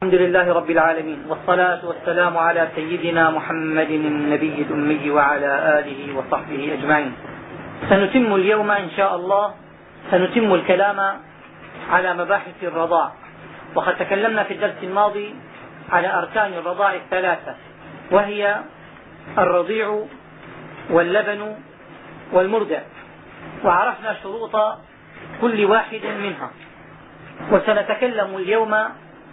الحمد لله رب العالمين والصلاة والسلام على سيدنا محمد النبي الأمي وعلى آله وصحبه أجمعين. سنتم اليوم إن شاء الله سنتم الكلام على مباحث الرضاع. وقد تكلمنا في الدرس الماضي على أركان الرضاع الثلاثة وهي الرضيع واللبن والمرضع وعرفنا شروط كل واحد منها. وسنتكلم اليوم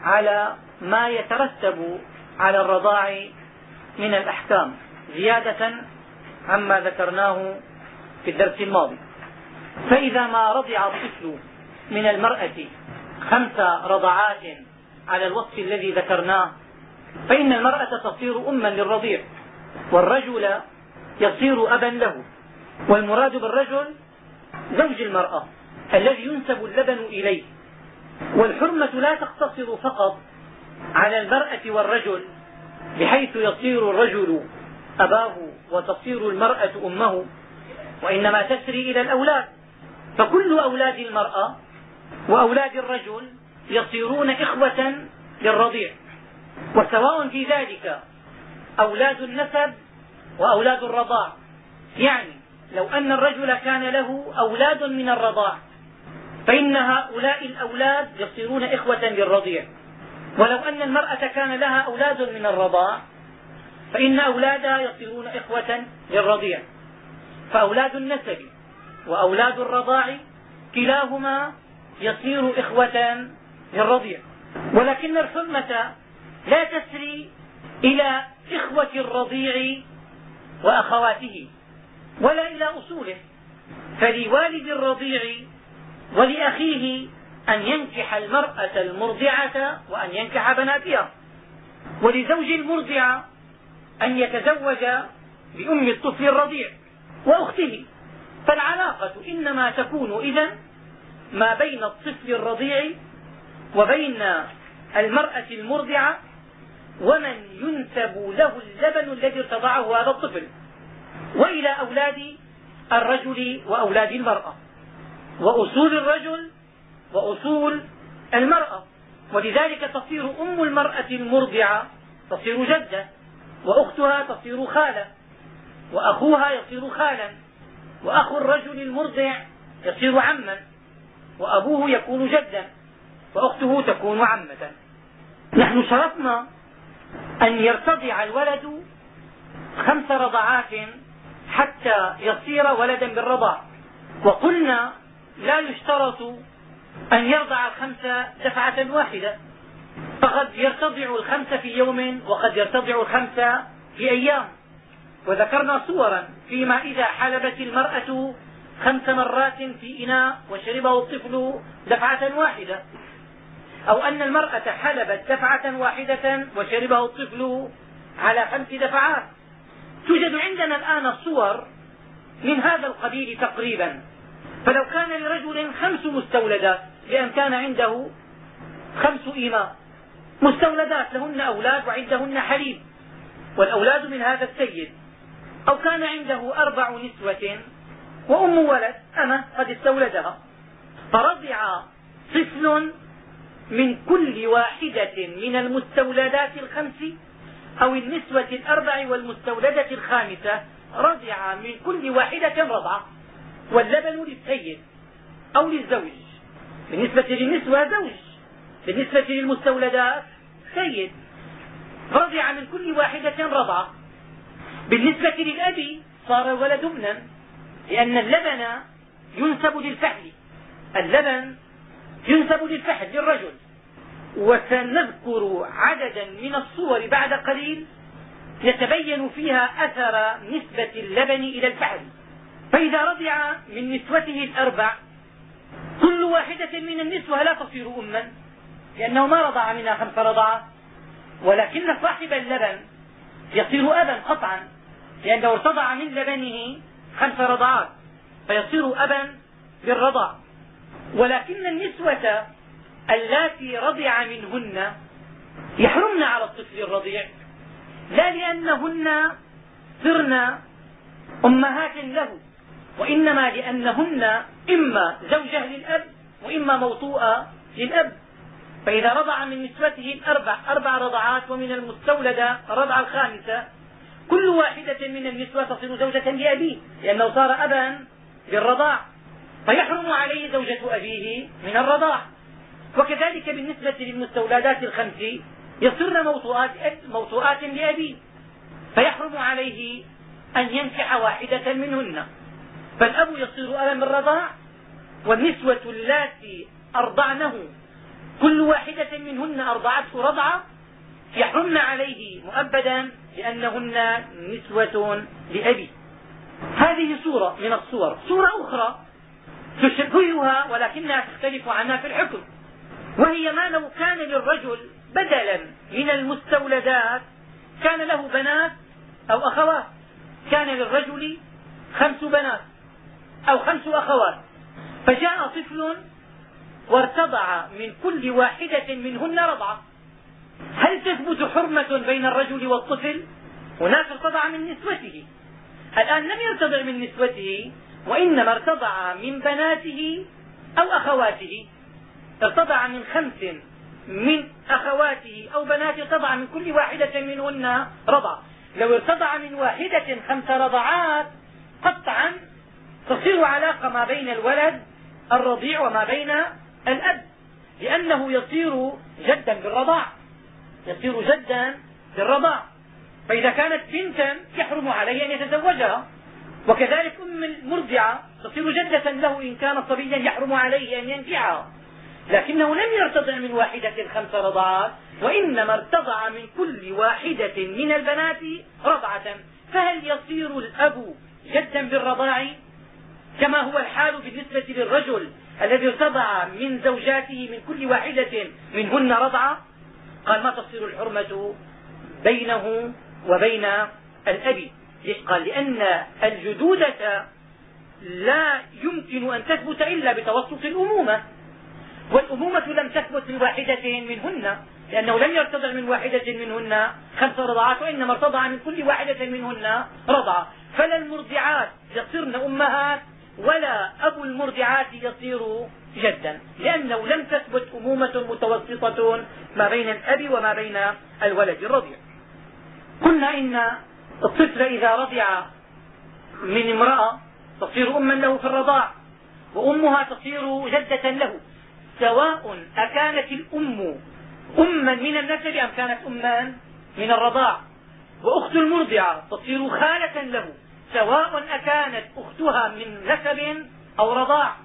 على ما يترتب على الرضاع من الأحكام زيادة عما ذكرناه في الدرس الماضي. فإذا ما رضع الطفل من المرأة خمس رضعات على الوصف الذي ذكرناه فإن المرأة تصير أما للرضيع والرجل يصير أبا له. والمراد بالرجل زوج المرأة الذي ينسب اللبن إليه. والحرمة لا تقتصر فقط على المرأة والرجل بحيث يصير الرجل أباه وتصير المرأة أمه وإنما تسري إلى الأولاد. فكل أولاد المرأة وأولاد الرجل يصيرون إخوة للرضيع. وسواء في ذلك أولاد النسب وأولاد الرضاع. يعني لو أن الرجل كان له أولاد من الرضاع فإن هؤلاء الأولاد يصيرون إخوة للرضيع. ولو أن المرأة كان لها أولاد من الرضاع فإن أولادها يصيرون إخوة للرضيع. فأولاد النسب وأولاد الرضاع كلاهما يصير إخوة للرضيع. ولكن الحرمة لا تسري إلى إخوة الرضيع وأخواته ولا إلى أصوله. فلوالد الرضيع ولأخيه أن ينكح المرأة المرضعة وأن ينكح بناتها. ولزوج المرضعة أن يتزوج بأم الطفل الرضيع وأخته. فالعلاقة إنما تكون إذا ما بين الطفل الرضيع وبين المرأة المرضعة ومن ينسب له اللبن الذي ارتضعه هذا الطفل. وإلى أولاد الرجل وأولاد المرأة. وأصول الرجل وأصول المرأة. ولذلك تصير أم المرأة المرضعة تصير جدة وأختها تصير خالة وأخوها يصير خالا وأخو الرجل المرضع يصير عما وأبوه يكون جدا وأخته تكون عمة. نحن شرطنا أن يرتضع الولد خمس رضعات حتى يصير ولدا بالرضاع. وقلنا لا يشترط أن يرضع الخمس دفعة واحدة. فقد يرتضع الخمس في يوم وقد يرتضع الخمس في أيام. وذكرنا صورا فيما إذا حلبت المرأة خمس مرات في إناء وشربه الطفل دفعة واحدة. أو أن المرأة حلبت دفعة واحدة وشربه الطفل على خمس دفعات. توجد عندنا الآن صور من هذا القبيل تقريبا. فلو كان لرجل خمس مستولدات لأن كان عنده خمس إيماء مستولدات لهن أولاد وعندهن حليب والأولاد من هذا السيد. أو كان عنده أربع نسوة وأم ولد أنا قد استولدها. فرضع طفل من كل واحدة من المستولدات الخمس أو النسوة الأربع والمستولدة الخامسة رضع من كل واحدة رضعة واللبن للسيد أو للزوج. بالنسبة للنسوة زوج. بالنسبة للمستولدات سيد. رضع من كل واحدة رضعة بالنسبة للأب صار الولد ابنا. لأن اللبن ينسب للفحل. اللبن ينسب للفحل للرجل. وسنذكر عددا من الصور بعد قليل. يتبين فيها أثر نسبة اللبن إلى الفحل. فإذا رضع من نسوته الأربع كل واحدة من النسوة لا تصير أما لأنه ما رضع منها خمس رضعات ولكن صاحب اللبن يصير أبا قطعا لأنه ارتضع من لبنه خمس رضعات فيصير أبا بالرضع. ولكن النسوة اللاتي رضع منهن يحرمن على الطفل الرضيع. لا لأنهن صرن أمهات له. وإنما لأنهن إما زوجة للأب وإما موطوءة للأب. فإذا رضع من نسوته الأربع أربع رضعات ومن المستولدة الرضعة الخامسة. كل واحدة من النسوة تصير زوجة لأبيه لأنه صار أبا بالرضاع فيحرم عليه زوجة أبيه من الرضاع. وكذلك بالنسبة للمستولدات الخمس يصرن موطوءات, موطوءات لأبيه. فيحرم عليه أن ينكح واحدة منهن. فالأب يصير أبا بالرضاع والنسوة اللاتي أرضعنه. كل واحدة منهن أرضعته رضعة يحرمن عليه مؤبدا لأنهن نسوة لأبي. هذه صورة من الصور. صورة أخرى تشبهها ولكنها تختلف عنها في الحكم. وهي ما لو كان للرجل بدلا من المستولدات كان له بنات أو أخوات. كان للرجل خمس بنات. أو خمس أخوات. فجاء طفل وارتضع من كل واحدة منهن رضعة. هل تثبت حرمة بين الرجل والطفل؟ هناك ارتضع من نسوته. الآن لم يرتضع من نسوته وإنما ارتضع من بناته أو أخواته. ارتضع من خمس من أخواته أو بناته ارتضع من كل واحدة منهن رضع لو ارتضع من واحدة خمس رضعات قطعا تصير علاقة ما بين الولد الرضيع وما بين الأب لأنه يصير جدا بالرضاع يصير جدا بالرضاع. فإذا كانت بنتا يحرم عليه أن يتزوجها وكذلك أم المرضعة تصير جدة له إن كان صبيا يحرم عليه أن ينكحها. لكنه لم يرتضع من واحدة خمس رضعات وإنما ارتضع من كل واحدة من البنات رضعة. فهل يصير الأب جدا بالرضاع؟ كما هو الحال بالنسبة للرجل الذي ارتضع من زوجاته من كل واحدة منهن رضعة قال ما تصير الحرمة بينه وبين الأب؟ قال؟ لأن الجدودة لا يمكن أن تثبت إلا بتوسط الأمومة. والأمومة لم تثبت لواحدة منهن لأنه لم يرتضع من واحدة منهن خمس رضعات وإنما ارتضع من كل واحدة منهن رضعة فلا المرضعات يصرن أمهات ولا أبو المرضعات يصير جدا لأنه لم تثبت أمومة متوسطة ما بين الأب وما بين الولد الرضيع. قلنا إن الطفل إذا رضع من امرأة تصير أما له في الرضاع وأمها تصير جدة له سواء أكانت الأم أما من النسب أم كانت أما من الرضاع. وأخت المرضعة تصير خالة له سواء أكانت أختها من نسب أو رضاع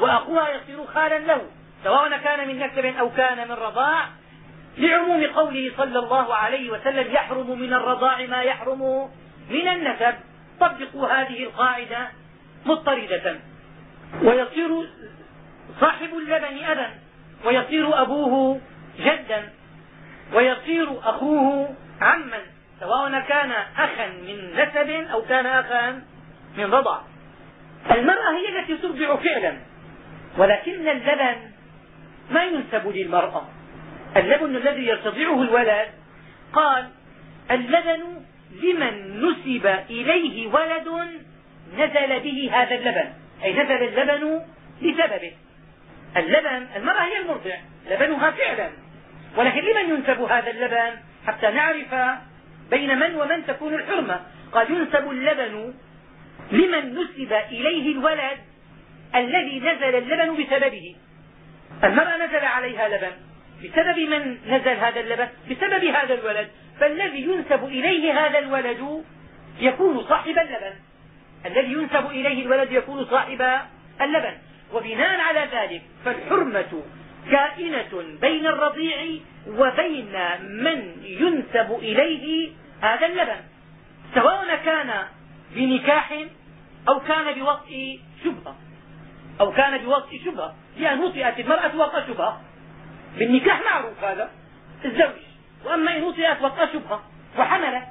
وأخوها يصير خالا له سواء كان من نسب أو كان من رضاع لعموم قوله صلى الله عليه وسلم يحرم من الرضاع ما يحرم من النسب. طبقوا هذه القاعدة مضطردة. ويصير صاحب اللبن أبا ويصير أبوه جدا ويصير أخوه عما. سواء كان أخا من نسب أو كان أخا من رضع. المرأة هي التي ترضع فعلا ولكن اللبن ما ينسب للمرأة. اللبن الذي يرتضعه الولد قال اللبن لمن نسب إليه ولد نزل به هذا اللبن. أي نزل اللبن بسببه اللبن المرأة هي المرضع لبنها فعلا. ولكن لمن ينسب هذا اللبن؟ حتى نعرف بين من ومن تكون الحرمة. قال ينسب اللبن لمن نسب إليه الولد الذي نزل اللبن بسببه. المرأة نزل عليها لبن. بسبب من نزل هذا اللبن؟ بسبب هذا الولد. فالذي ينسب إليه هذا الولد يكون صاحب اللبن. الذي ينسب إليه الولد يكون صاحب اللبن. وبناء على ذلك فالحرمة كائنة بين الرضيع وبين من ينسب إليه هذا اللبن سواء كان بنكاح أو كان بوطء شبهة أو كان بوطء شبهة لأن وطئت المرأة وطأ شبهة. بالنكاح معروف هذا الزوج وأما إن وطئت وطأ شبهة وحملت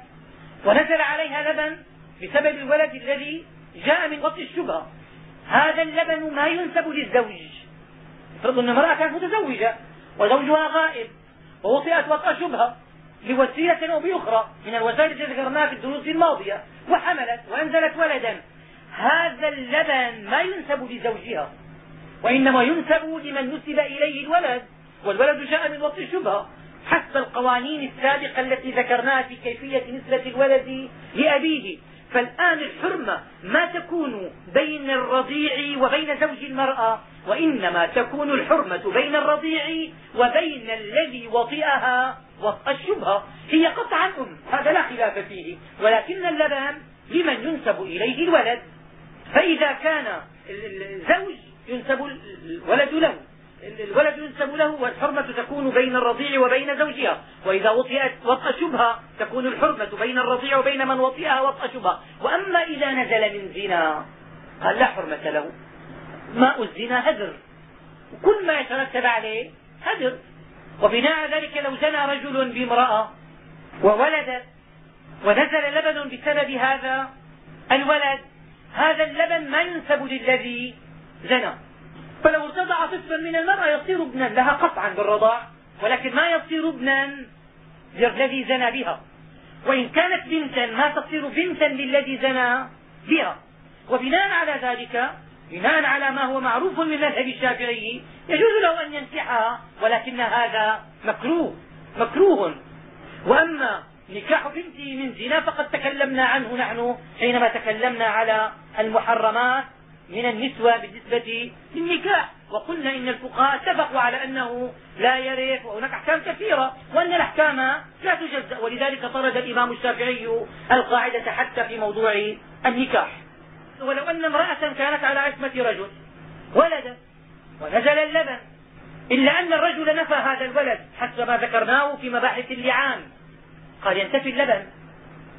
ونزل عليها لبن بسبب الولد الذي جاء من وطئ الشبهة هذا اللبن ما ينسب للزوج. افرض أن امرأة كانت متزوجة وزوجها غائب ووطئت وطأ شبهة بوسيلة أو بأخرى من الوسائل التي ذكرناها في الدروس الماضية وحملت وأنزلت ولدا. هذا اللبن ما ينسب لزوجها وإنما ينسب لمن نسب إليه الولد والولد جاء من وطء الشبهة حسب القوانين السابقة التي ذكرناها في كيفية نسبة الولد لأبيه. فالآن الحرمة ما تكون بين الرضيع وبين زوج المرأة وإنما تكون الحرمة بين الرضيع وبين الذي وطئها وطء الشبهة هي قطعا أم هذا لا خلاف فيه. ولكن اللبن لمن ينسب إليه الولد. فإذا كان الزوج ينسب الولد له. الولد ينسب له والحرمة تكون بين الرضيع وبين زوجها. وإذا وطئت وطأ شبهة تكون الحرمة بين الرضيع وبين من وطئها وطأ شبهة وأما إذا نزل من زنا قال لا حرمة له. ماء الزنا هدر. وكل ما يترتب عليه هدر. وبناء ذلك لو زنى رجل بامرأة وولدت ونزل لبن بسبب هذا الولد هذا اللبن ما ينسب للذي زنى. فلو ارتضع طفلا من المرأة يصير ابنا لها قطعا بالرضاع ولكن ما يصير ابنا للذي زنى بها. وإن كانت بنتا ما تصير بنتا للذي زنى بها. وبناء على ذلك بناء على ما هو معروف من المذهب الشافعي يجوز له أن ينكحها ولكن هذا مكروه مكروه. وأما نكاح بنته من زنا فقد تكلمنا عنه نحن حينما تكلمنا على المحرمات من النسوة بالنسبة للنكاح. وقلنا إن الفقهاء اتفقوا على أنه لا يرث وهناك أحكام كثيرة وأن الأحكام لا تجزأ. ولذلك طرد الإمام الشافعي القاعدة حتى في موضوع النكاح. ولو أن امرأة كانت على عصمة رجل ولدت ونزل اللبن إلا أن الرجل نفى هذا الولد حسب ما ذكرناه في مباحث اللعان. قال ينتفي اللبن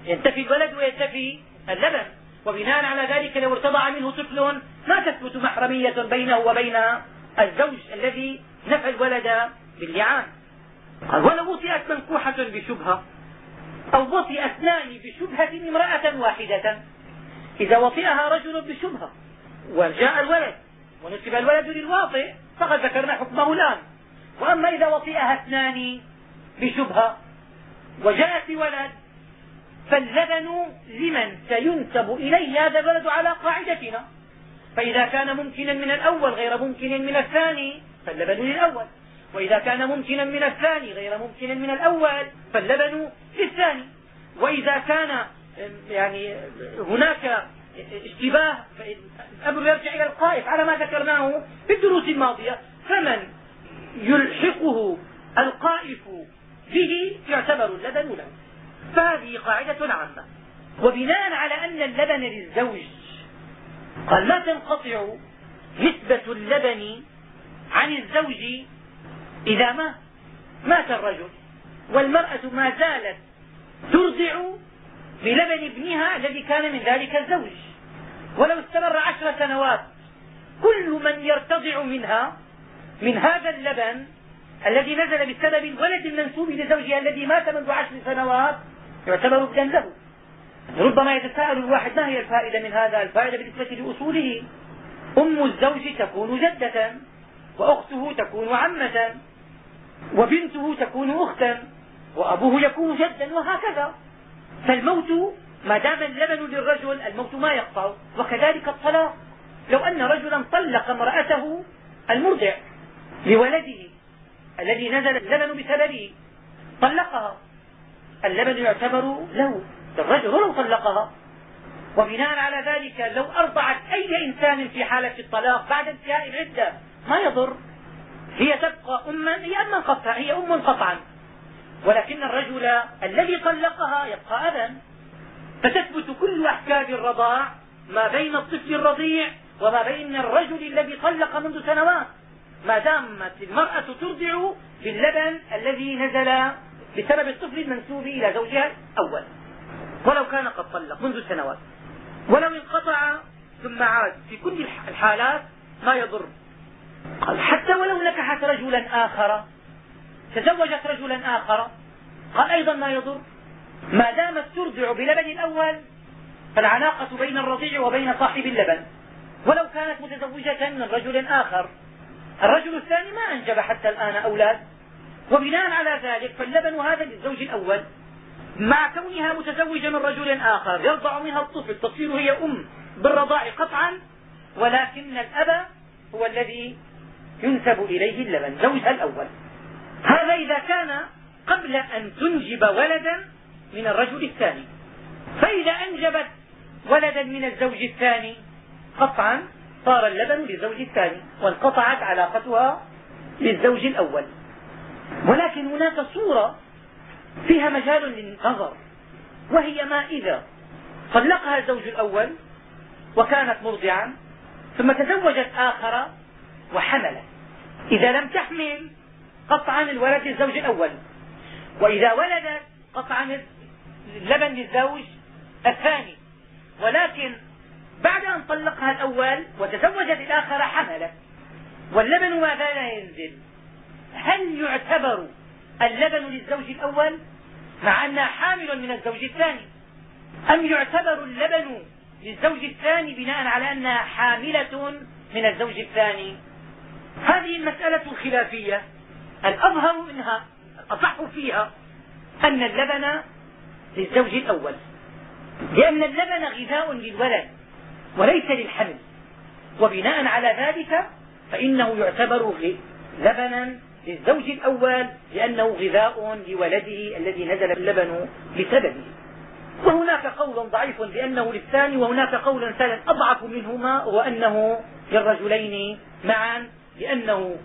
ينتفي الولد وينتفي اللبن. وبناء على ذلك لو ارتضع منه طفل ما تثبت محرمية بينه وبين الزوج الذي نفى الولد باللعان. قال ولو وطئت منكوحة بشبهة أو وطئ اثنان بشبهة امرأة واحدة إذا وطئها رجل بشبهة وجاء الولد ونسب الولد للواطئ فقد ذكرنا حكمه الآن وأما إذا وطئها اثنان بشبهة وجاءت بولد فاللبن لمن سينسب إليه هذا الولد على قاعدتنا. فإذا كان ممكنا من الأول غير ممكن من الثاني فاللبن للأول. وإذا كان ممكنا من الثاني غير ممكن من الأول فاللبن للثاني. وإذا كان يعني هناك اشتباه الأمر يرجع إلى القائف على ما ذكرناه في الدروس الماضية. فمن يلحقه القائف به يعتبر اللبن له. فهذه قاعدة عامة. وبناء على أن اللبن للزوج قال لا تنقطع نسبة اللبن عن الزوج إذا ما مات الرجل. والمرأة ما زالت ترضع بلبن ابنها الذي كان من ذلك الزوج. ولو استمر عشر سنوات كل من يرتضع منها من هذا اللبن الذي نزل بسبب الولد المنسوب لزوجها الذي مات منذ عشر سنوات يعتبر ابنا له. ربما يتساءل الواحد ما هي الفائدة من هذا؟ الفائدة بالنسبة لأصوله. أم الزوج تكون جدة وأخته تكون عمة وبنته تكون أختا وأبوه يكون جدا وهكذا. فالموت ما دام اللبن للرجل الموت ما يقطع. وكذلك الطلاق. لو أن رجلا طلق امرأته المرضع لولده الذي نزل اللبن بسببه طلقها. اللبن يعتبر له. للرجل ولو طلقها. وبناء على ذلك لو أرضعت أي إنسان في حالة الطلاق بعد انتهاء العدة ما يضر. هي تبقى أما هي أما قطعا هي أم قطعا. ولكن الرجل الذي طلقها يبقى أبا فتثبت كل أحكام الرضاع ما بين الطفل الرضيع وما بين الرجل الذي طلق منذ سنوات. ما دامت المرأة ترضع باللبن الذي نزل بسبب الطفل المنسوب إلى زوجها الأول. ولو كان قد طلق منذ سنوات. ولو انقطع ثم عاد في كل الحالات ما يضر. قال حتى ولو نكحت رجلا آخر تزوجت رجلا آخر. قال أيضا ما يضر. ما دامت ترضع بلبن الأول فالعلاقة بين الرضيع وبين صاحب اللبن. ولو كانت متزوجة من رجل آخر. الرجل الثاني ما أنجب حتى الآن أولاد. وبناء على ذلك فاللبن هذا للزوج الأول. مع كونها متزوجة من رجل آخر يرضع منها الطفل. تصير هي أم بالرضاع قطعا. ولكن الأب هو الذي ينسب إليه اللبن زوجها الأول. هذا إذا كان قبل أن تنجب ولدا من الرجل الثاني. فإذا أنجبت ولدا من الزوج الثاني قطعا صار اللبن للزوج الثاني وانقطعت علاقتها للزوج الأول. ولكن هناك صورة فيها مجال للنظر وهي ما إذا طلقها الزوج الأول وكانت مرضعا ثم تزوجت آخر وحملت. إذا لم تحمل قطعا الولد للزوج الأول. وإذا ولدت قطعا اللبن للزوج الثاني. ولكن بعد أن طلقها الأول وتزوجت الآخر حملت واللبن ما زال ينزل؟ هل يعتبر اللبن للزوج الأول؟ مع أنها حامل من الزوج الثاني. أم يعتبر اللبن للزوج الثاني بناء على أنها حاملة من الزوج الثاني؟ هذه المسألة خلافية الأظهر منها الأصح فيها أن اللبن للزوج الأول لأن اللبن غذاء للولد وليس للحمل وبناء على ذلك فإنه يعتبر لبنا للزوج الأول لأنه غذاء لولده الذي نزل اللبن بسببه. وهناك قول ضعيف بأنه للثاني وهناك قول ثالث أضعف منهما وأنه للرجلين معا لأنه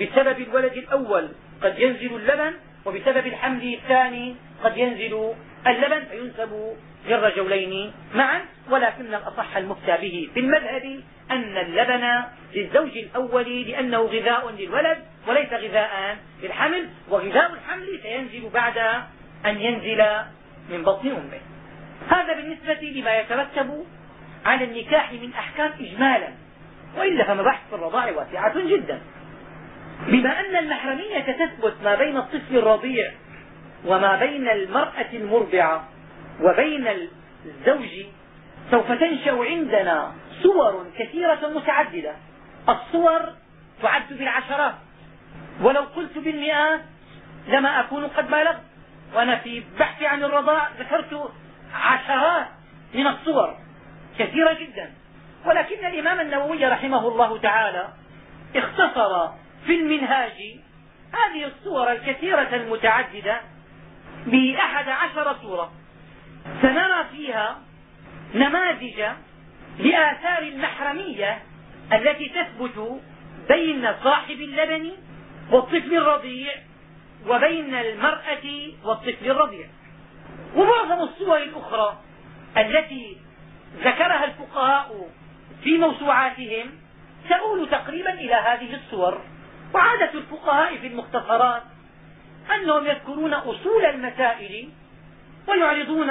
بسبب الولد الأول قد ينزل اللبن وبسبب الحمل الثاني قد ينزل اللبن فينسب للرجلين معا ولكن الأصح المفتى به في المذهب أن اللبن للزوج الأول لأنه غذاء للولد وليس غذاء للحمل وغذاء الحمل سينزل بعد أن ينزل من بطن أمه. هذا بالنسبة لما يترتب على النكاح من أحكام إجمالا وإلا فمباحث الرضاع واسعة جدا. بما أن المحرمية تثبت ما بين الطفل الرضيع وما بين المرأة المرضعة وبين الزوج سوف تنشأ عندنا صور كثيرة متعددة. الصور تعد بالعشرات ولو قلت بالمئات لما أكون قد بالغت وأنا في بحثي عن الرضاع ذكرت عشرات من الصور كثيرة جدا. ولكن الإمام النووي رحمه الله تعالى اختصر في المنهاج. هذه الصور الكثيرة المتعددة بأحد عشر صورة. سنرى فيها نماذج لآثار المحرمية التي تثبت بين صاحب اللبن والطفل الرضيع وبين المرأة والطفل الرضيع. ومعظم الصور الأخرى التي ذكرها الفقهاء في موسوعاتهم تؤول تقريبا إلى هذه الصور. وعادة الفقهاء في المختصرات أنهم يذكرون أصول المسائل ويعرضون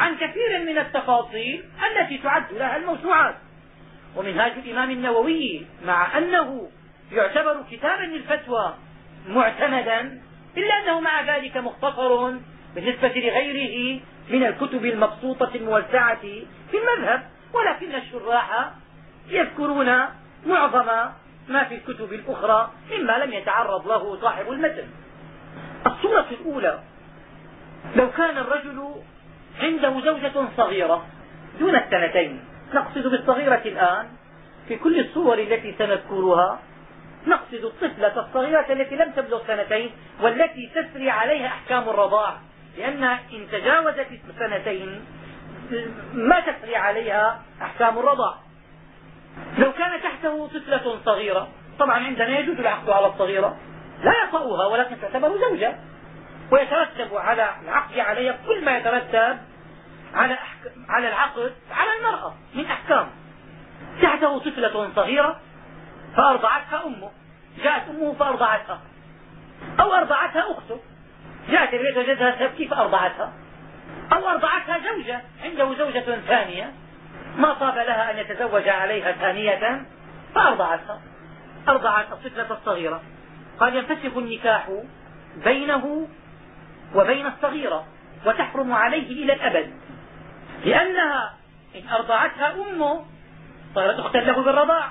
عن كثير من التفاصيل التي تعد لها الموسوعات. ومنهاج الإمام النووي مع أنه يعتبر كتابا للفتوى معتمدا إلا أنه مع ذلك مختصر بالنسبة لغيره من الكتب المبسوطة الموسعة في المذهب ولكن الشراح يذكرون معظم ما في الكتب الأخرى مما لم يتعرض له صاحب المتن. الصورة الأولى لو كان الرجل عنده زوجة صغيرة دون السنتين نقصد بالصغيرة الآن في كل الصور التي سنذكرها نقصد الطفلة الصغيرة التي لم تبلغ سنتين والتي تسري عليها أحكام الرضاع لأنها إن تجاوزت السنتين ما تسري عليها أحكام الرضاع. لو كان تحته طفلة صغيرة طبعا عندنا يجوز العقد على الصغيرة. لا يطأها ولكن تعتبر زوجة. ويترتب على العقد عليها كل ما يترتب على على العقد على المرأة من أحكام. تحته طفلة صغيرة فأرضعتها أمه. جاءت أمه فأرضعتها. أو أرضعتها أخته. جاءت البيت وجدها تبكي فأرضعتها. أو أرضعتها زوجة. عنده زوجة ثانية. ما طاب لها أن يتزوج عليها ثانية فأرضعتها أرضعت الطفلة الصغيرة. قال ينفسخ النكاح بينه وبين الصغيرة وتحرم عليه إلى الأبد. لأنها إن أرضعتها أمه صارت أختا له بالرضاع.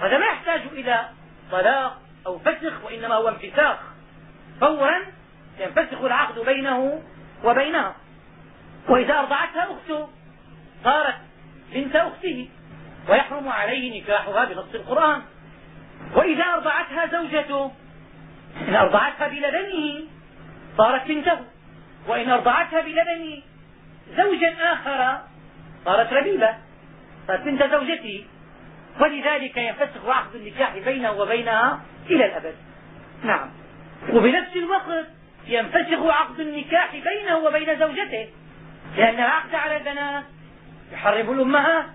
هذا ما يحتاج إلى طلاق أو فسخ وإنما هو انفساخ. فورا ينفسخ العقد بينه وبينها. وإذا أرضعتها أخته صارت بنت أخته ويحرم عليه نكاحها بنص القرآن. وإذا أرضعتها زوجته إن أرضعتها بلبنه صارت بنته. وإن أرضعتها بلبن زوجا آخر صارت ربيبة. صارت بنت زوجته ولذلك ينفسخ عقد النكاح بينه وبينها إلى الأبد. نعم. وبنفس الوقت ينفسخ عقد النكاح بينه وبين زوجته لأن العقد على البنات يحرم الأمهات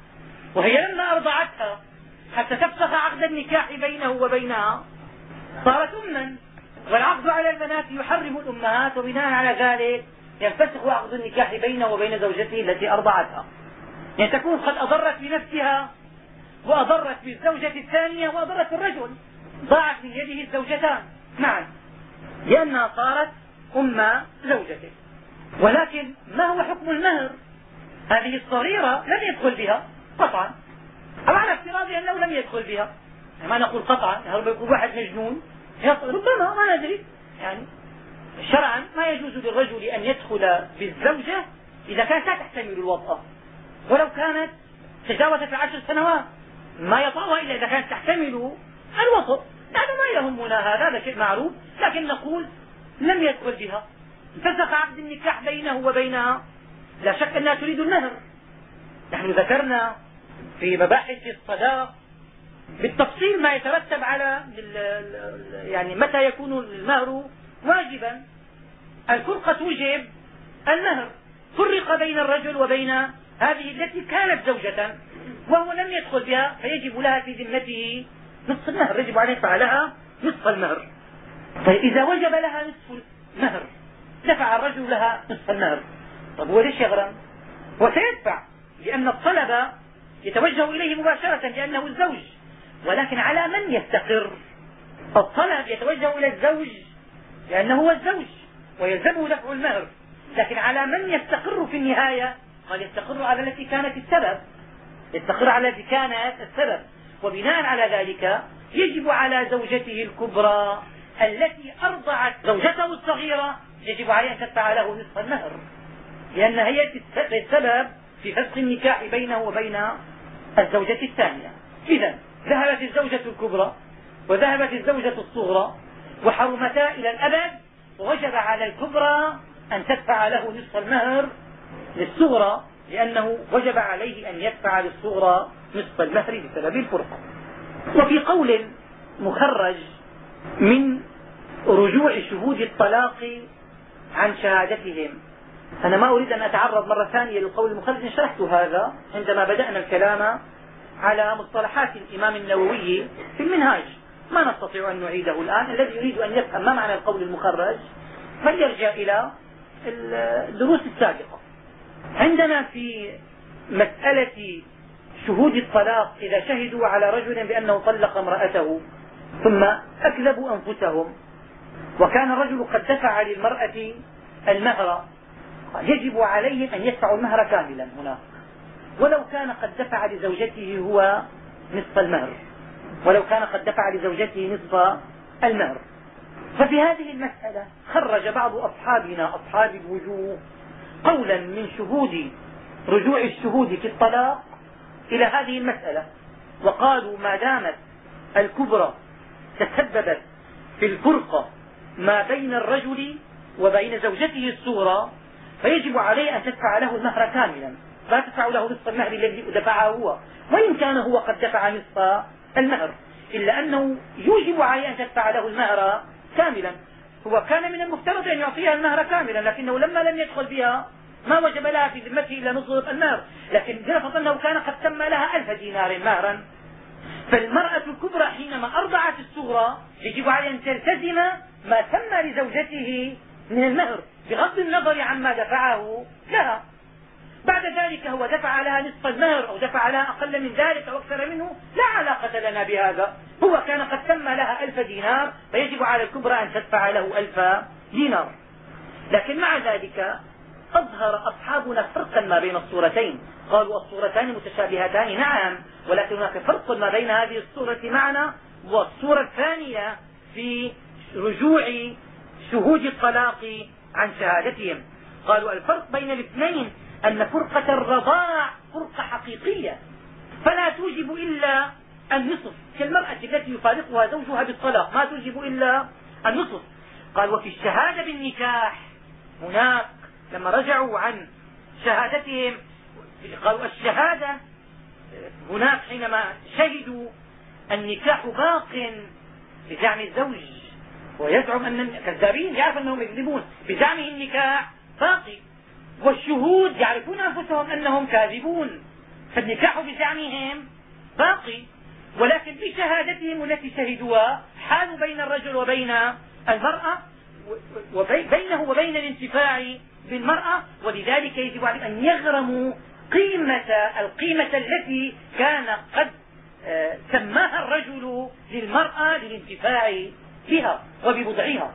وهي لما أرضعتها حتى تفسخ عقد النكاح بينه وبينها. صارت أما والعقد على البنات يحرم الأمهات وبناء على ذلك ينفسخ عقد النكاح بينه وبين زوجته التي أرضعتها. يعني تكون قد أضرت بنفسها وأضرت بالزوجة الثانية وأضرت الرجل. ضاعت من يده الزوجتان. معا لأنها صارت أم زوجته. ولكن ما هو حكم المهر؟ هذه الصغيرة لم يدخل بها قطعا. أو على افتراض أنه لم يدخل بها. ما نقول قطعا ربما يكون واحد مجنون؟ ربما ما ندري. يعني شرعا ما يجوز للرجل أن يدخل بالزوجة إذا كانت لا تحتمل الوطأ ولو كانت تجاوزت العشر سنوات ما يطأها إلا إذا كانت تحتمل الوطء نحن ما يهمنا هذا هذا شيء معروف. لكن نقول لم يدخل بها. انفسخ عقد النكاح بينه وبينها. لا شك أنها تريد المهر نحن ذكرنا في مباحث الصداق بالتفصيل ما يترتب على يعني متى يكون المهر واجبا. الفرقة توجب المهر فرق بين الرجل وبين هذه التي كانت زوجة وهو لم يدخل بها فيجب لها في ذمته نصف المهر يجب أن يدفع لها نصف المهر. طيب إذا وجب لها نصف المهر دفع الرجل لها نصف المهر. طيب هو ليش يغرم؟ وسيدفع لأن الطلب يتوجه إليه مباشرة لأنه الزوج ولكن على من يستقر؟ الطلب يتوجه إلى الزوج لأنه هو الزوج ويلزمه دفع المهر لكن على من يستقر في النهاية؟ قال يستقر على التي كانت السبب يستقر على التي كانت السبب وبناء على ذلك يجب على زوجته الكبرى التي أرضعت زوجته الصغيرة يجب عليها أن تدفع له نصف المهر. لأنها هي السبب في فسخ النكاح بينه وبين الزوجة الثانية. إذا ذهبت الزوجة الكبرى وذهبت الزوجة الصغرى وحرمتا إلى الأبد ووجب على الكبرى أن تدفع له نصف المهر للصغرى لأنه وجب عليه أن يدفع للصغرى نصف المهر بسبب الفرقة. وفي قول مخرج من رجوع شهود الطلاق عن شهادتهم. أنا ما أريد أن أتعرض مرة ثانية للقول المخرج شرحت هذا عندما بدأنا الكلام على مصطلحات الإمام النووي في المنهاج. ما نستطيع أن نعيده الآن. الذي يريد أن يفهم ما معنى القول المخرج فليرجع إلى الدروس السابقة. عندنا في مسألة شهود الطلاق إذا شهدوا على رجل بأنه طلق امرأته ثم أكذبوا أنفسهم وكان الرجل قد دفع للمرأة المهر يجب عليهم أن يدفعوا المهر كاملا هنا. ولو كان قد دفع لزوجته هو نصف المهر. ولو كان قد دفع لزوجته نصف المهر. ففي هذه المسألة خرج بعض أصحابنا أصحاب الوجوه قولا من شهود رجوع الشهود في الطلاق إلى هذه المسألة. وقالوا ما دامت الكبرى تسببت في الفرقة ما بين الرجل وبين زوجته الصغرى فيجب عليه أن تدفع له المهر كاملا. لا تدفع له نصف المهر الذي دفعه هو. وإن كان هو قد دفع نصف المهر. إلا أنه يوجب عليه أن تدفع له المهر كاملا. هو كان من المفترض أن يعطيها المهر كاملا لكنه لما لم يدخل بها ما وجب لها في ذمته إلا نصف المهر. لكن لنفرض أنه كان قد سمى لها ألف دينار مهرا. فالمرأة الكبرى حينما أرضعت الصغرى يجب عليها أن تلتزم ما سمى لزوجته من المهر بغض النظر عما دفعه لها. بعد ذلك هو دفع لها نصف المهر أو دفع لها أقل من ذلك أو أكثر منه. لا علاقة لنا بهذا. هو كان قد سمى لها ألف دينار فيجب على الكبرى أن تدفع له ألف دينار. لكن مع ذلك أظهر أصحابنا فرقا ما بين الصورتين. قالوا الصورتان متشابهتان نعم ولكن هناك فرق ما بين هذه الصورة معنا والصورة الثانية في رجوع شهود الطلاق عن شهادتهم. قالوا الفرق بين الاثنين أن فرقة الرضاع فرقة حقيقية. فلا توجب إلا النصف كالمرأة التي يفارقها زوجها بالطلاق. ما توجب إلا النصف. قال وفي الشهادة بالنكاح هناك لما رجعوا عن شهادتهم قالوا الشهادة هناك حينما شهدوا النكاح باق بزعم الزوج. ويزعم أن كذابين يعرف أنهم يكذبون. بزعمه النكاح باقي. والشهود يعرفون أنفسهم أنهم كاذبون. فالنكاح بزعمهم باقي. ولكن بشهادتهم التي شهدوها حالوا بين الرجل وبين المرأة وبينه وبين الانتفاع بالمرأة. ولذلك يجب عليهم أن يغرموا قيمة القيمة التي كان قد آه، سماها الرجل للمرأة للانتفاع بها وببضعها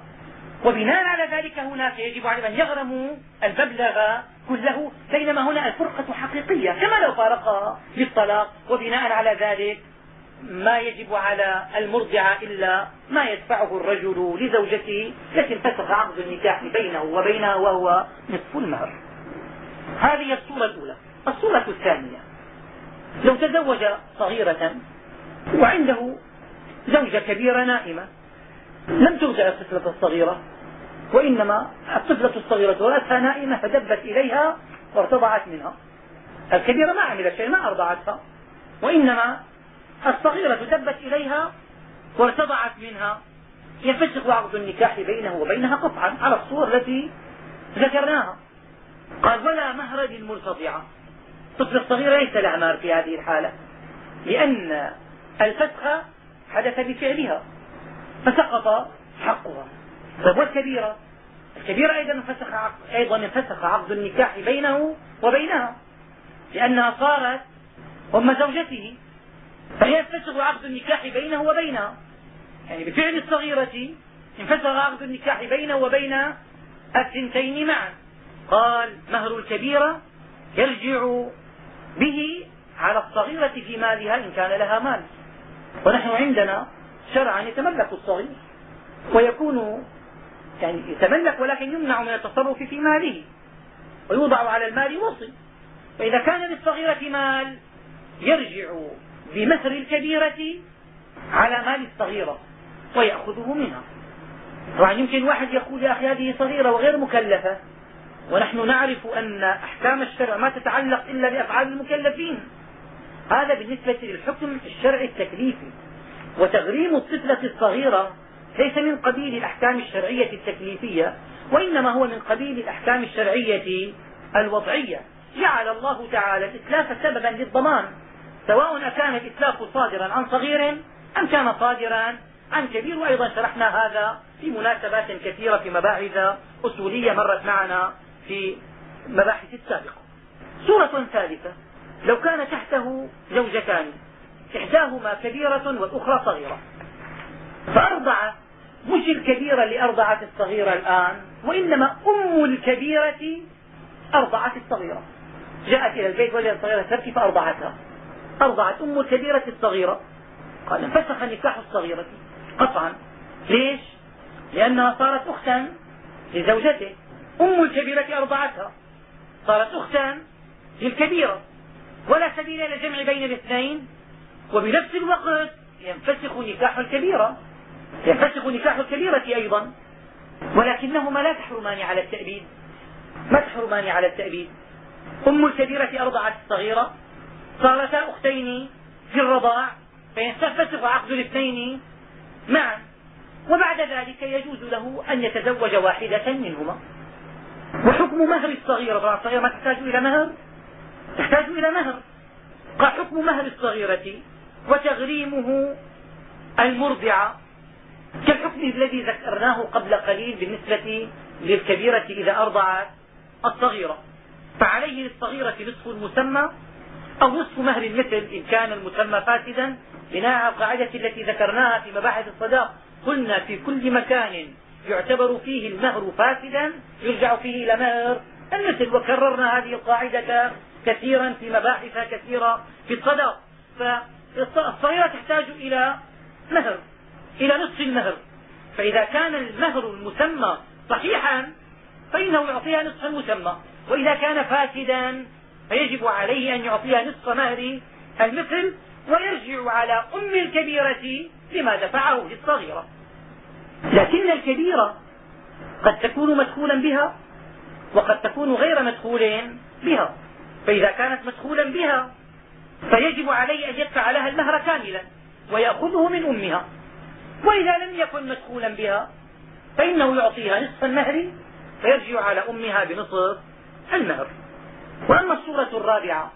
وبناء على ذلك هناك يجب عليهم ان يغرموا المبلغ كله بينما هنا الفرقة حقيقية كما لو فارقها بالطلاق وبناء على ذلك ما يجب على المرضعة إلا ما يدفعه الرجل لزوجته التي انفسخ عقد النكاح بينه وبينها وهو نصف المهر. هذه الصورة الأولى. الصورة الثانية. لو تزوج صغيرة وعنده زوجة كبيرة نائمة لم ترجع الطفلة الصغيرة وإنما الطفلة الصغيرة رأتها نائمة فدبت إليها وارتضعت منها. الكبيرة ما عملت شيء ما أرضعتها. وإنما الصغيرة دبت إليها وارتضعت منها. ينفسخ عقد النكاح بينه وبينها قطعا على الصور التي ذكرناها. قال ولا مهر للمرتضعة الطفل الصغير ليس لها مهر في هذه الحالة لأن الفسخ حدث بفعلها. فسقط حقها. طيب والكبيرة؟ الكبيرة أيضا انفسخ عقد أيضا انفسخ عقد النكاح بينه وبينها لأنها صارت أم زوجته فهي ينفسخ عقد النكاح بينه وبينها. يعني بفعل الصغيرة انفسخ عقد النكاح بينه وبين الثنتين معا. قال مهر الكبيرة يرجع به على الصغيرة في مالها إن كان لها مال. ونحن عندنا شرعا يتملك الصغير ويكون يعني يتملك ولكن يمنع من التصرف في ماله ويوضع على المال وصي فإذا كان للصغيرة مال يرجع بمهر الكبيرة على مال الصغيرة ويأخذه منها. طبعا يمكن واحد يقول يا أخي هذه صغيرة وغير مكلفة ونحن نعرف أن أحكام الشرع ما تتعلق إلا بأفعال المكلفين. هذا بالنسبة للحكم الشرعي التكليفي. وتغريم الطفلة الصغيرة ليس من قبيل الأحكام الشرعية التكليفية وإنما هو من قبيل الأحكام الشرعية الوضعية. جعل الله تعالى الإتلاف سببا للضمان سواء أكان الإتلاف صادرا عن صغير أم كان صادرا عن كبير. وأيضا شرحنا هذا في مناسبات كثيرة في مباحث أصولية مرت معنا في مباحث السابقة. صورة ثالثة لو كان تحته زوجتان. إحداهما كبيرة والأخرى صغيرة. فأرضع مش الكبيرة اللي أرضعت الصغيرة الآن وإنما أم الكبيرة أرضعت الصغيرة. جاءت إلى البيت وجدت الصغيرة تبكي فأرضعتها. أرضعت أم الكبيرة الصغيرة. قال انفسخ نكاح الصغيرة. قطعا. ليش؟ لأنها صارت أختا لزوجته. أم الكبيرة أرضعتها. صارت أختا للكبيرة. ولا سبيل إلى الجمع بين الاثنين. وبنفس الوقت ينفسخ نكاح الكبيرة. ينفسخ نكاح الكبيرة أيضا. ولكنهما لا تحرمان على التأبيد. ما تحرمان على التأبيد؟ أم الكبيرة أرضعت الصغيرة صارتا أختين في الرضاع. فينفسخ عقد الاثنين معا. وبعد ذلك يجوز له أن يتزوج واحدة منهما. وحكم مهر الصغيرة طبعا الصغيرة ما تحتاج إلى مهر. تحتاج إلى مهر. قال حكم مهر الصغيرة وتغريمه المرضعة كالحكم الذي ذكرناه قبل قليل بالنسبة للكبيرة إذا أرضعت الصغيرة. فعليه للصغيرة نصف المسمى أو نصف مهر المثل إن كان المسمى فاسدا بناء على القاعدة التي ذكرناها في مباحث الصداق. قلنا في كل مكان يعتبر فيه المهر فاسدا يرجع فيه إلى مهر المثل وكررنا هذه القاعدة كثيرا في مباحث كثيرة في الصداق. فالصغيرة تحتاج إلى مهر إلى نصف المهر. فإذا كان المهر المسمى صحيحا فإنه يعطيها نصف المسمى. وإذا كان فاسدا فيجب عليه أن يعطيها نصف مهر المثل ويرجع على أم الكبيرة لما دفعه للصغيرة. لكن الكبيرة قد تكون مدخولا بها وقد تكون غير مدخول بها. فإذا كانت مدخولا بها فيجب عليه أن يدفع لها المهر كاملا ويأخذه من أمها. وإذا لم يكن مدخولا بها فإنه يعطيها نصف المهر فيرجع على أمها بنصف المهر. وأما الصورة الرابعة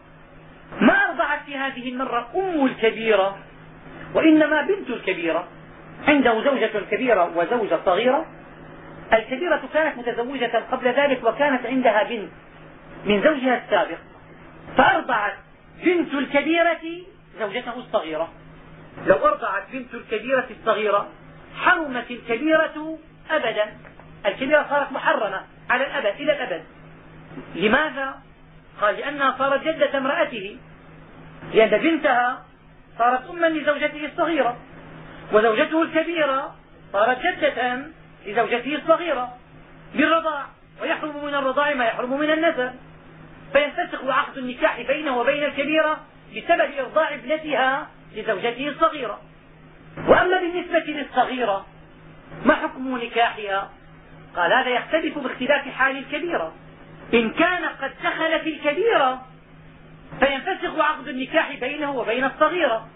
ما أرضعت في هذه المرة أم الكبيرة؟ وإنما بنت الكبيرة. عنده زوجة كبيرة وزوجة صغيرة. الكبيرة كانت متزوجة قبل ذلك وكانت عندها بنت من زوجها السابق. فأرضعت بنت الكبيرة زوجته الصغيرة. لو أرضعت بنت الكبيرة الصغيرة حرمت الكبيرة أبدا. الكبيرة صارت محرمة على الأبد إلى الأبد. لماذا؟ قال لأنها صارت جدة امرأته. لأن بنتها صارت أما لزوجته الصغيرة. وزوجته الكبيرة صارت جدة لزوجته الصغيرة. بالرضاع ويحرم من الرضاع ما يحرم من النسب فينفسخ عقد النكاح بينه وبين الكبيرة بسبب إرضاع ابنتها لزوجته الصغيرة. وأما بالنسبة للصغيرة ما حكم نكاحها؟ قال هذا يختلف باختلاف حال الكبيرة. إن كان قد دخل في الكبيرة فينفسخ عقد النكاح بينه وبين الصغيرة.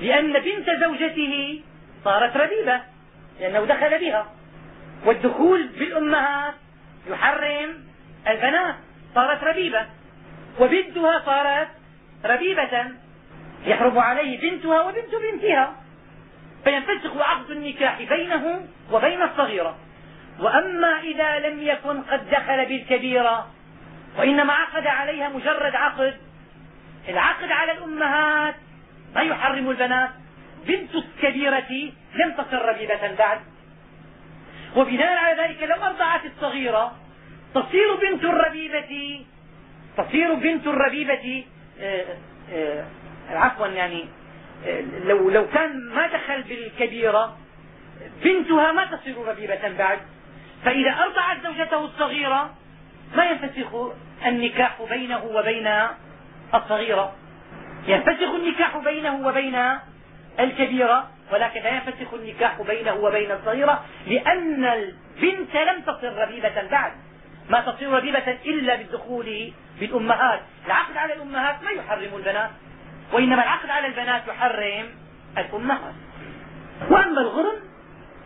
لأن بنت زوجته صارت ربيبة لأنه دخل بها. والدخول بالأمهات يحرم البنات. صارت ربيبة. وبنتها صارت ربيبة. يحرم عليه بنتها وبنت بنتها. فينفسخ عقد النكاح بينه وبين الصغيرة. وأما إذا لم يكن قد دخل بالكبيرة وإنما عقد عليها مجرد عقد العقد على الأمهات ما يحرم البنات. بنت الكبيرة لم تصر ربيبة بعد. وبناء على ذلك لو أرضعت الصغيرة تصير بنت الربيبة تصير بنت الربيبة آه، آه، عفوا يعني آه، لو لو كان ما دخل بالكبيرة بنتها ما تصير ربيبة بعد. فإذا أرضعت زوجته الصغيرة ما ينفسخ النكاح بينه وبين الصغيرة. ينفسخ النكاح بينه وبين الكبيرة ولكن لا ينفسخ النكاح بينه وبين الصغيرة لأن البنت لم تصر ربيبة بعد. ما تصير ربيبة إلا بالدخول بالأمهات. العقد على الأمهات ما يحرم البنات وإنما العقد على البنات يحرم الأمهات. وأما الغرم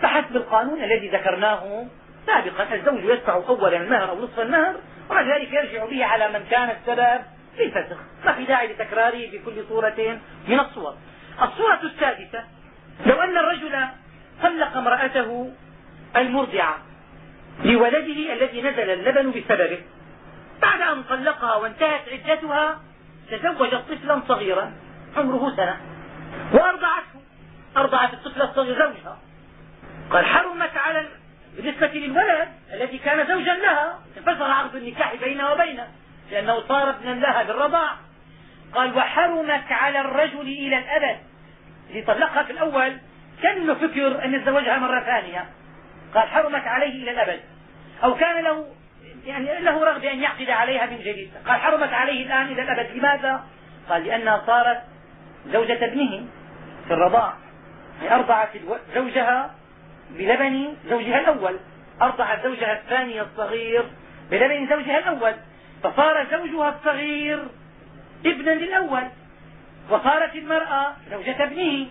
فحسب القانون الذي ذكرناه سابقا الزوج يدفع أولا المهر أو نصف المهر وبعد ذلك يرجع به على من كان السبب في الفسخ. ما في داعي لتكراره في كل صورة من الصور. الصورة السادسة لو أن الرجل طلق امرأته المرضعة. لولده الذي نزل اللبن بسببه. بعد أن طلقها وانتهت عدتها تزوجت طفلا صغيرا عمره سنة. وأرضعته. أرضعت الطفل الصغير زوجها. قال حرمت على بالنسبة للولد الذي كان زوجا لها. انفصل عقد النكاح بينه وبينه لأنه صار ابنا لها بالرضاع. قال وحرمت على الرجل إلى الأبد. اللي طلقها في الأول كان فكر أن يتزوجها مرة ثانية. قال حرمت عليه إلى الأبد. أو كان له يعني له رغبة أن يعقد عليها من جديد. قال حرمت عليه الآن إلى الأبد. لماذا؟ قال لأنها صارت زوجة ابنه في الرضاع. أرضعت زوجها بلبن زوجها الأول. أرضعت زوجها الثاني الصغير بلبن زوجها الأول. فصار زوجها الصغير ابنا للأول. وصارت المرأة زوجة ابنه.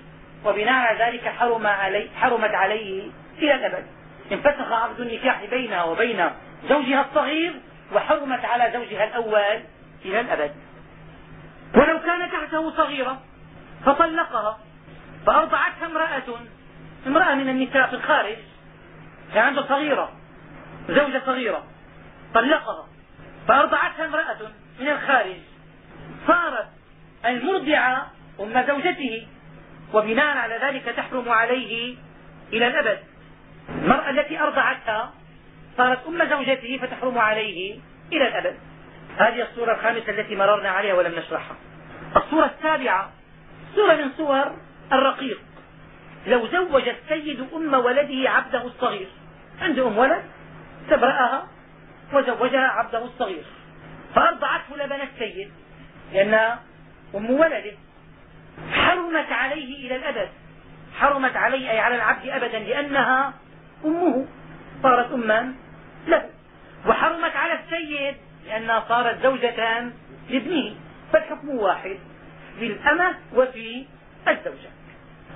وبناء على ذلك حرم علي حرمت عليه إلى الأبد. انفسخ عقد النكاح بينها وبين زوجها الصغير وحرمت على زوجها الأول إلى الأبد. ولو كان تحته صغيرة فطلقها فأرضعتها امرأة امرأة من النساء في الخارج كان عنده صغيرة زوجة صغيرة طلقها فأرضعتها امرأة من الخارج. صارت المرضعة أم زوجته وبناء على ذلك تحرم عليه إلى الأبد. المرأة التي أرضعتها صارت أم زوجته فتحرم عليه إلى الأبد. هذه الصورة الخامسة التي مررنا عليها ولم نشرحها. الصورة السابعة صورة من صور الرقيق. لو زوج السيد أم ولده عبده الصغير. عنده أم ولد استبرأها وزوجها عبده الصغير. فأرضعته لبن السيد. لأنها أم ولده حرمت عليه إلى الأبد. حرمت عليه أي على العبد أبدا لأنها أمه. صارت أما له. وحرمت على السيد لأنها صارت زوجة لابنه فالحكم واحد في الأمة وفي الزوجة.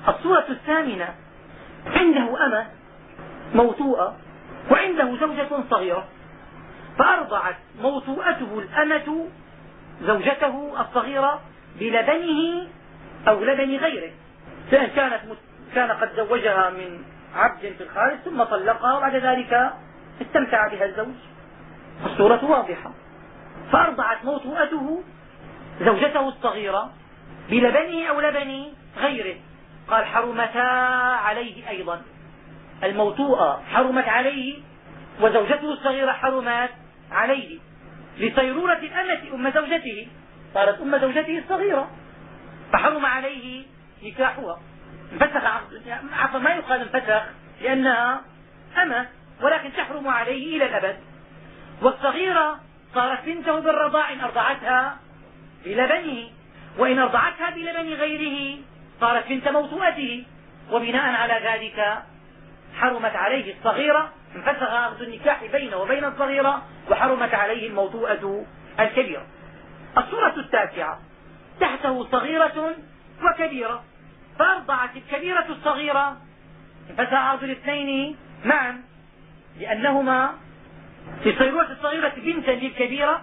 الصورة الثامنة عنده أمة موطوءة وعنده زوجة صغيرة فأرضعت موطوءته الأمة زوجته الصغيرة بلبنه أو لبن غيره فإن كانت كان قد زوجها من عبد في الخارج ثم طلقها وبعد ذلك استمتع بها الزوج. الصورة واضحة. فأرضعت موطوءته زوجته الصغيرة بلبنه أو لبن غيره. قال حرمتا عليه أيضا. الموطوءة حرمت عليه وزوجته الصغيرة حرمت عليه. لصيرورة الأمة أم زوجته. صارت أم زوجته الصغيرة. فحرم عليه نكاحها. انفسخ عفوا ما يقال انفسخ لأنها أمة ولكن تحرم عليه إلى الأبد. والصغيرة صارت بنته بالرضاع إن أرضعتها بلبنه وإن أرضعتها بلبن غيره صارت بنت موطوءته وبناء على ذلك حرمت عليه الصغيرة انفسخ عقد النكاح بينه وبين الصغيرة وحرمت عليه الموطوءة الكبيرة. الصورة التاسعة تحته صغيرة وكبيرة. فأرضعت الكبيرة الصغيرة عقد الاثنين معا لأنهما في صيرورة الصغيرة بنتا للكبيرة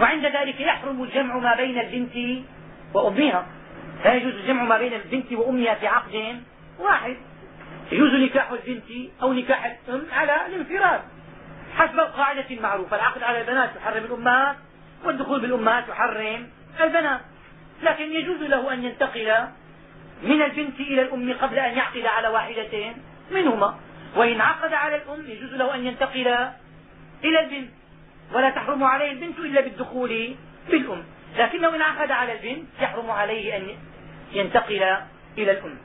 وعند ذلك يحرم الجمع ما بين البنت وأمها. لا يجوز الجمع ما بين البنت وأمها في عقد واحد. يجوز نكاح البنت أو نكاح الأم على الانفراد حسب القاعدة المعروفة. العقد على البنات يحرم الأمهات والدخول بالأمهات يحرم البنات. لكن يجوز له أن ينتقل من البنت إلى الأم قبل أن يعقد على واحدة منهما. وإن عقد على الأم يجوز له أن ينتقل إلى البنت ولا تحرم عليه البنت إلا بالدخول بالأم. لكنه إن عقد على البنت يحرم عليه أن ينتقل إلى الأم.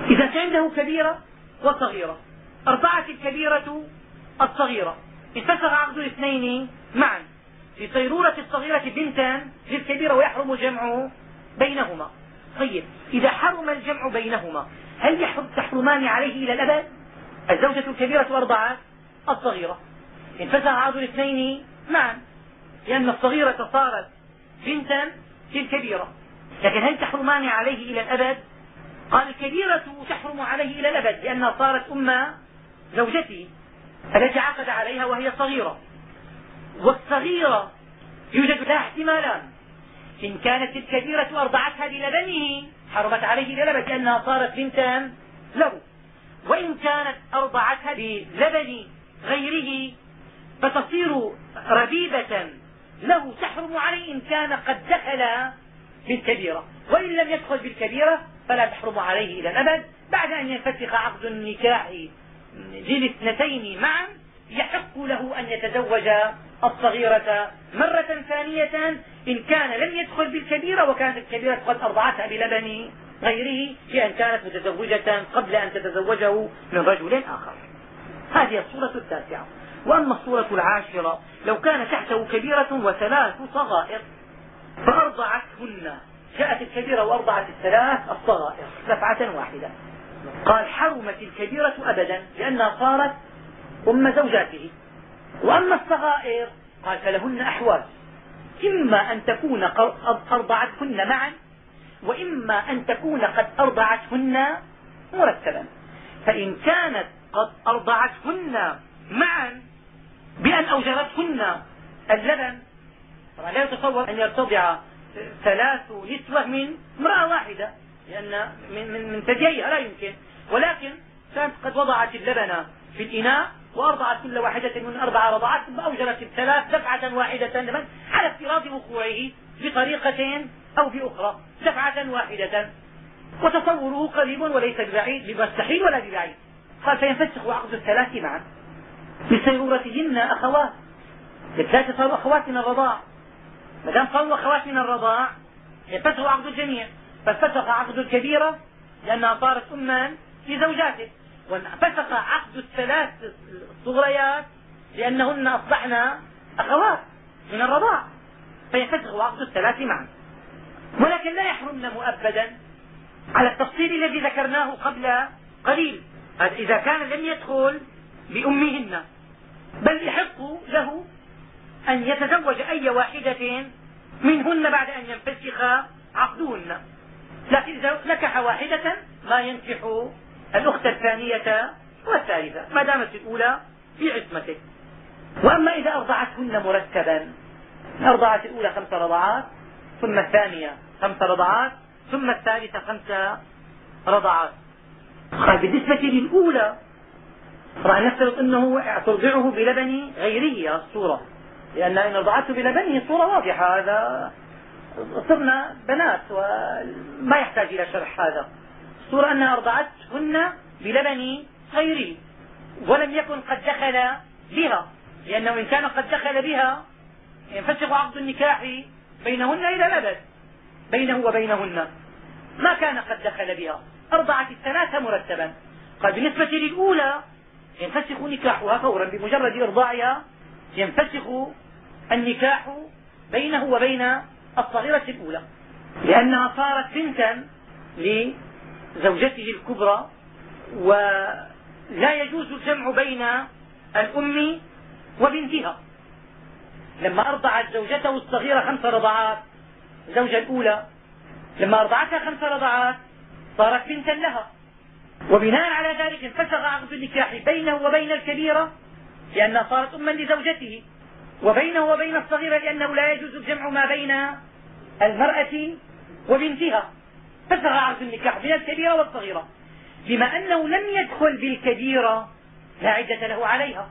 إذا كان عنده كبيرة وصغيرة. أرضعت الكبيرة الصغيرة. انفسخ عقد الاثنين معا. في صيرورة الصغيرة بنتا للكبيرة ويحرم الجمع بينهما. طيب إذا حرم الجمع بينهما هل تحرمان عليه إلى الأبد؟ الزوجة الكبيرة أرضعت؟ الصغيرة. انفسخ عقد الاثنين؟ معا لأن الصغيرة صارت بنتا للكبيرة لكن هل تحرمان عليه إلى الأبد؟ قال الكبيرة تحرم عليه إلى الأبد لأنها صارت أم زوجته التي عقد عليها وهي صغيرة. والصغيرة يوجد لها احتمالان. إن كانت الكبيرة أرضعتها بلبنه حرمت عليه الأبد لأنها صارت بنتا له. وإن كانت أرضعتها بلبن غيره فتصير ربيبة له تحرم عليه إن كان قد دخل بالكبيرة. وإن لم يدخل بالكبيرة فلا تحرم عليه إلى الأبد. بعد أن ينفسخ عقد النكاح للاثنتين معا يحق له أن يتزوج الصغيرة مرة ثانية إن كان لم يدخل بالكبيرة وكانت الكبيرة قد أرضعتها بلبن غيره بأن كانت متزوجة قبل أن تتزوجه من رجل آخر. هذه الصورة التاسعة. وأما الصورة العاشرة لو كان تحته كبيرة وثلاث صغائر فأرضعتهن. جاءت الكبيرة وأرضعت الثلاث الصغائر دفعة واحدة. قال حرمت الكبيرة أبدا لأنها صارت أم زوجاته. وأما الصغائر قال فلهن أحوال. إما أن تكون قد أرضعتهن معا وإما أن تكون قد أرضعتهن مرتبا فإن كانت قد أرضعتهن معا بأن أوجبتهن اللبن طبعا لا يتصور أن يرتضع ثلاث نسوة من امرأة واحدة لأن من, من, من ثدييها لا يمكن. ولكن كانت قد وضعت اللبن في الإناء وأرضعت كل واحدة من أربع رضعات ثم أوجبت الثلاث دفعة واحدة لبن على افتراض وقوعه بطريقة أو بأخرى دفعة واحدة. وتصوره قريب وليس ببعيد بمستحيل ولا ببعيد. قال فينفسخ عقد الثلاث معا. لسيرورتهن أخوات. الثلاثة صاروا أخوات من الرضاع. ما دام صاروا أخوات من الرضاع ينفسخ عقد الجميع. فانفسخ عقد الكبيرة لأنها صارت أما في زوجاته وانفسخ عقد الثلاث الصغريات لأنهن أصبحن أخوات من الرضاع. فينفسخ عقد الثلاث معا. ولكن لا يحرمن مؤبدا على التفصيل الذي ذكرناه قبل قليل. إذا كان لم يدخل بأمهن بل يحق له أن يتزوج أي واحدة منهن بعد أن ينفسخ عقدهن. لكن إذا نكح واحدة ما ينكح الأخت الثانية والثالثة ما دامت الأولى في عصمته وأما إذا أرضعتهن مرتبا أرضعت الأولى خمس رضعات ثم الثانية خمس رضعات ثم الثالثة خمس رضعات. قال بالنسبة للأولى طبعا نفترض أنه ترضعه بلبن غيره الصورة. لأن إن رضعته بلبنه صورة واضحة هذا صرنا بنات وما يحتاج إلى شرح هذا. الصورة أنها أرضعتهن بلبن غيره ولم يكن قد دخل بها لأنه إن كان قد دخل بها ينفسخ عقد النكاح بينهن إلى الأبد بينه وبينهن. ما كان قد دخل بها. أرضعت الثلاثة مرتبا. قال بالنسبة للأولى ينفسخ نكاحها فورا بمجرد إرضاعها ينفسخ النكاح بينه وبين الصغيرة الأولى لأنها صارت بنتا لزوجته الكبرى ولا يجوز الجمع بين الأم وبنتها. لما أرضعت زوجته الصغيرة خمس رضعات الزوجة الأولى لما أرضعتها خمس رضعات صارت بنتا لها. وبناء على ذلك انفسخ عقد النكاح بينه وبين الكبيرة لأنها صارت أما لزوجته وبينه وبين الصغيرة لأنه لا يجوز الجمع ما بين المرأة وبنتها. فسخ عقد النكاح بين الكبيرة والصغيرة. بما أنه لم يدخل بالكبيرة لا عدة له عليها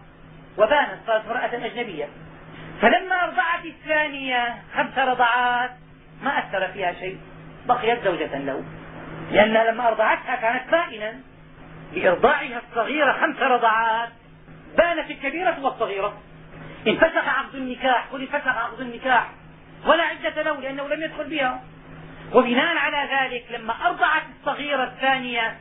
وبانت صارت امرأة أجنبية. فلما أرضعت الثانية خمس رضعات ما أثر فيها شيء بقيت زوجة له. لأنها لما أرضعتها كانت بائنا بإرضاعها الصغيرة خمس رضعات بانت الكبيرة والصغيرة. انفسخ عقد النكاح قل انفسخ عقد النكاح ولا عدة له لأنه لم يدخل بها. وبناء على ذلك لما أرضعت الصغيرة الثانية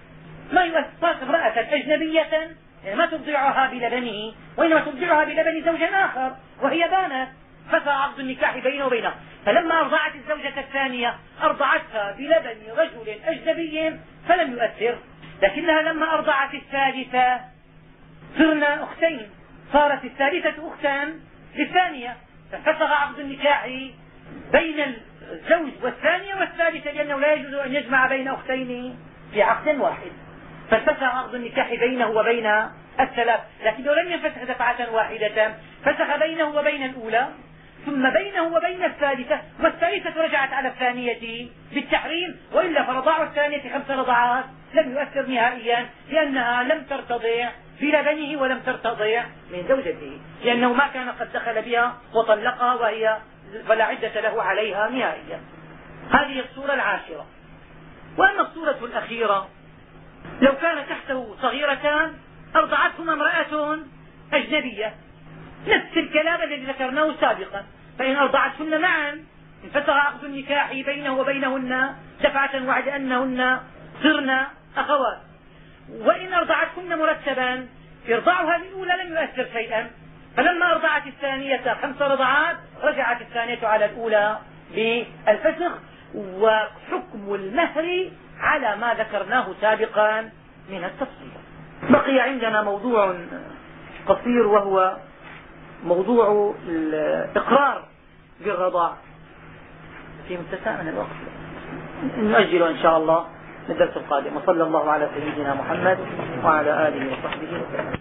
ما يؤثر امرأة أجنبية يعني ما ترضعها بلبنه وإنما ترضعها بلبن زوج آخر وهي بانت. فسى عقد النكاح بينه وبينه. فلما أرضعت الزوجة الثانية أرضعتها بلبن رجل أجنبي فلم يؤثر. لكنها لما أرضعت الثالثة صرنا أختين. صارت الثالثة أختا للثانية. ففسخ عقد النكاح بين الزوج والثانية لا يجوز أن يجمع بين أختين في عقد واحد. ففسخ عقد النكاح بينه وبين الثلاث. لكنه لم ينفسخ دفعة واحدة فسخ بينه وبين الأولى ثم بينه وبين الثالثة والثالثة رجعت على الثانية بالتحريم. وإلا فرضاع الثانية خمس رضعات لم يؤثر نهائيا لأنها لم ترتضع بلبنه ولم ترتضع من زوجته. لأنه ما كان قد دخل بها وطلقها وهي فلا عدة له عليها نهائيا. هذه الصورة العاشرة. وأما الصورة الأخيرة لو كان تحته صغيرتان أرضعتهما امرأة أجنبية. نفس الكلام الذي ذكرناه سابقا. فإن أرضعتهن معا انفسخ عقد النكاح بينه وبينهن دفعة وعد أنهن صرن أخوات. وإن أرضعتهن مرتبا إرضاعها الأولى لم يؤثر شيئا. فلما أرضعت الثانية خمس رضعات رجعت الثانية على الأولى. بالفسخ وحكم المهر على ما ذكرناه سابقا من التفصيل. بقي عندنا موضوع قصير وهو موضوع الإقرار بالرضاع. في متساء من الوقت. نؤجله إن شاء الله للدرس القادم. وصلى الله على سيدنا محمد وعلى آله وصحبه وسلم.